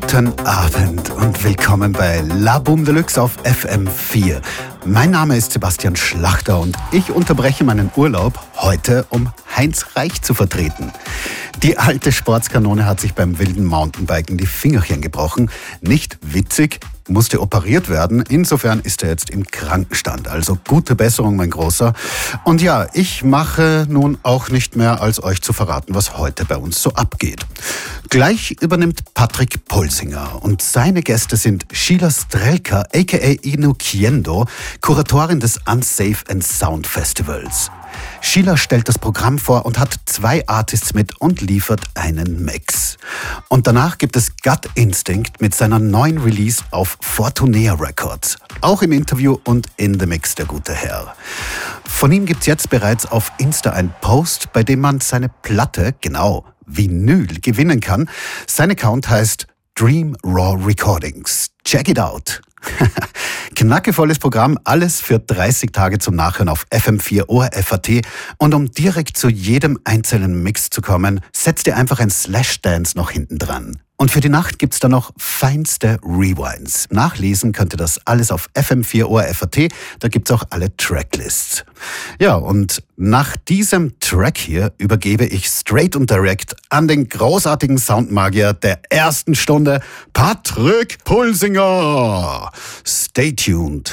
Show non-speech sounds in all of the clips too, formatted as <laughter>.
Guten Abend und willkommen bei La Boom Deluxe auf FM4. Mein Name ist Sebastian Schlachter und ich unterbreche meinen Urlaub heute, um Heinz Reich zu vertreten. Die alte Sportskanone hat sich beim wilden Mountainbiken die Fingerchen gebrochen. Nicht witzig, musste operiert werden. Insofern ist er jetzt im Krankenstand. Also gute Besserung, mein Großer. Und ja, ich mache nun auch nicht mehr, als euch zu verraten, was heute bei uns so abgeht. Gleich übernimmt Patrick Polsinger und seine Gäste sind Sheila Strelka, aka Inukiendo, Kuratorin des Unsafe and Sound Festivals. Sheila stellt das Programm vor und hat zwei Artists mit und liefert einen Mix. Und danach gibt es Gut Instinct mit seiner neuen Release auf Fortunea Records. Auch im Interview und in The Mix der gute Herr. Von ihm gibt's jetzt bereits auf Insta ein Post, bei dem man seine Platte, genau, Vinyl gewinnen kann. Sein Account heißt Dream Raw Recordings. Check it out. <laughs> Knackevolles Programm, alles für 30 Tage zum Nachhören auf FM4 ORFAT. Und um direkt zu jedem einzelnen Mix zu kommen, setzt ihr einfach ein Slash Dance noch hinten dran. Und für die Nacht gibt's da noch feinste Rewinds. Nachlesen könnt ihr das alles auf FM4 ORFAT. Da gibt's auch alle Tracklists. Ja, und nach diesem Track hier übergebe ich straight und direct an den großartigen Soundmagier der ersten Stunde, Patrick Pulsinger. Stay tuned.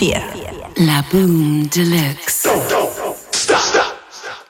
FM4. La Boom Deluxe.